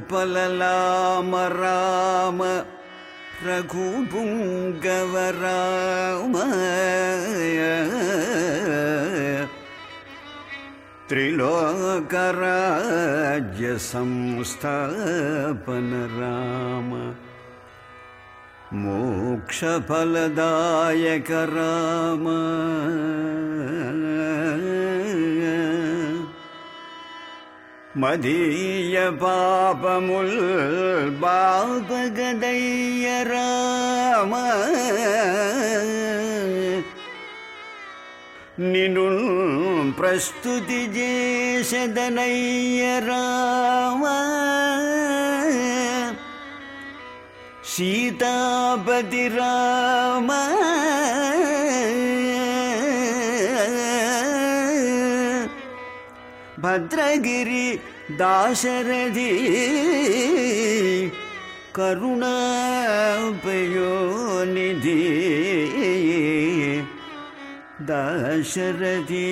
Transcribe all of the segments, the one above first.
भूपललाम राम रघुपुङ्गवराम त्रिलोकरज्य संस्तपन राम मोक्षफलदाय कराम मदीय पापमुल् बापगदय राम నిను ప్రస్తుతి చేసదనయ్య రామ సీతాపతి రామ భద్రగిరి దాశరథి కరుణాపయోనిధి दशरथि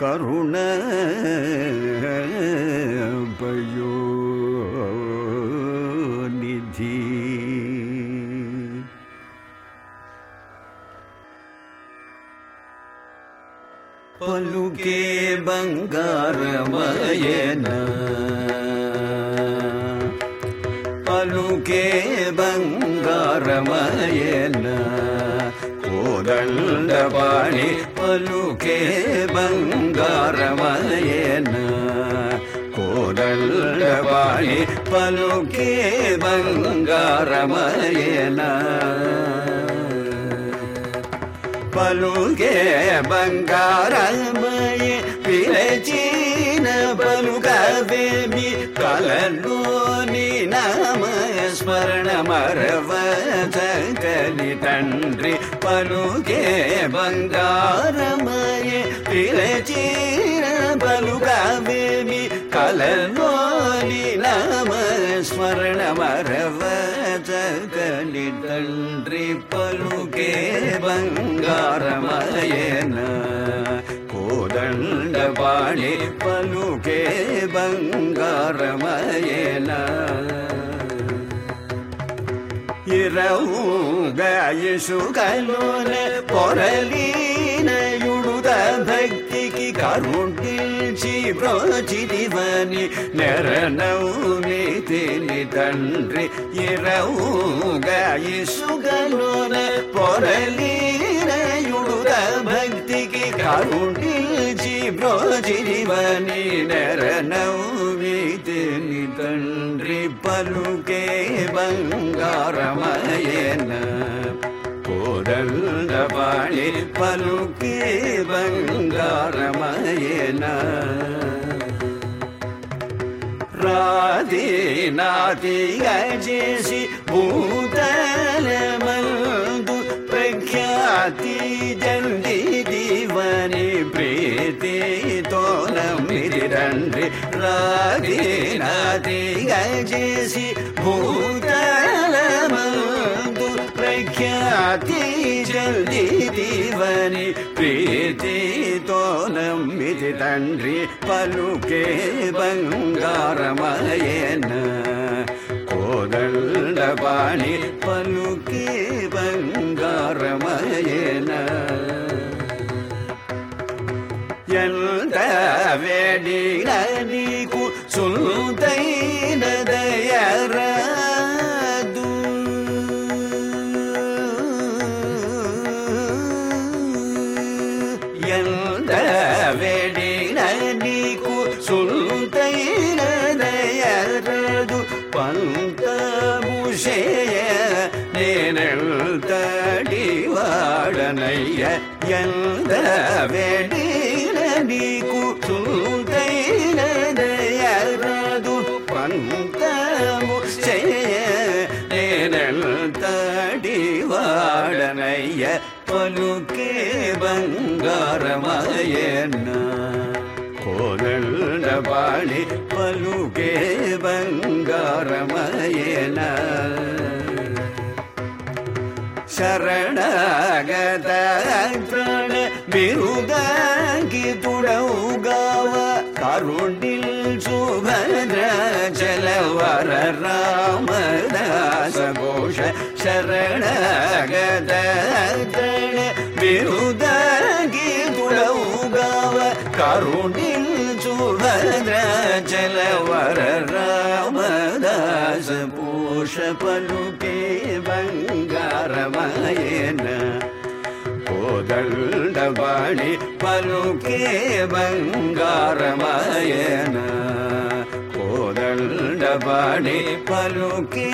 करुण निधि। पलुके बङ्गारमयन पलुके बङ्गारमयन ದಂಡಪಾಣಿ ಪಲುಕೆ ಬಂಗಾರಮಯನ ಕೋದಂಡಪಾಣಿ ಪಲುಕೆ ಬಂಗಾರಮಯನ పలుకే బంగారమయ పిలచీన పలుకవేమి కలలోని నామస్మరణ మరవత కలి తండ్రి పలుకే బంగారమయ పిలచీన పలుకవేమి కలలోని నామ స్మరణ మరవత కలి తండ్రి పలుకే బంగారమయన కోదండపాణి పలుకే బంగారమయన ఇరవుగాయసుగలోన పొరలీనయుడుద ಜೀವನಿ ನೆರನವು ನೀತಿನಿ ತಂಡ್ರಿ ಇರವುಗ ಇಸುಗಲೋನ ಪೊರಲೀರೆಯುಡುಗ ಭಕ್ತಿಗೆ ಕರುಣಿ ಜೀವ್ರೋ ಜೀವನಿ ನೆರನವು ನೀತಿನಿ ತಂಡ್ರಿ ಪಲುಕೆ ಬಂಗಾರಮಯನ కోదండపాణి పలుకే బంగారమయన. రాధే నాతి చేసి భూతలమందు ప్రఖ్యాతి జండి దీవని ప్రీతితో నమ్మిది రండ్రి రాధే నాతి చేసి భూతలమందు ख्याति जल्दी दीवनी प्रीति तो नम्मिति तंड्री पलुके बंगारमयन കോതണ്ടപാണി പലുക്കി ബംഗാരമയന എന്ത വേടി ಕು ಸುಲ್ತೈನದೆಯರದು ಪಂತ ಭೂಷೆಯ ನೇನಳ್ತಡಿವಾಡನಯ್ಯ ಎಂದ ವೇಡಿನ ನೀಕು ಸುಲ್ತೈನದೆಯರದು ಪಂತ ಭೂಷೆಯ ನೇನಳ್ತಡಿವಾಡನಯ್ಯ ಪಲುಕೆ ಬಂಗಾರಮಯನ నేనెల్తడి వా వాడనయ్య పలుకే బంగారమయన కోదండ పాణి పలుకే బంగారమయన ಶರಣಗತ ಪ್ರಾಣ ಬಿರುದಾಗಿ ತುಡೌಗಾವ ಕರುಣಿಲ್ ಸುಭದ್ರ ಜಲವರ ರಾಮದಾಸ ಘೋಷ ಶರಣಗತ ಪ್ರಾಣ ಬಿರುದಾಗಿ ुणी चूभद्र चल रामदाष पलुके भङ्गारमायन कोद डबाणि पलुके भङ्गारमायन कोदल डबाणि पलुके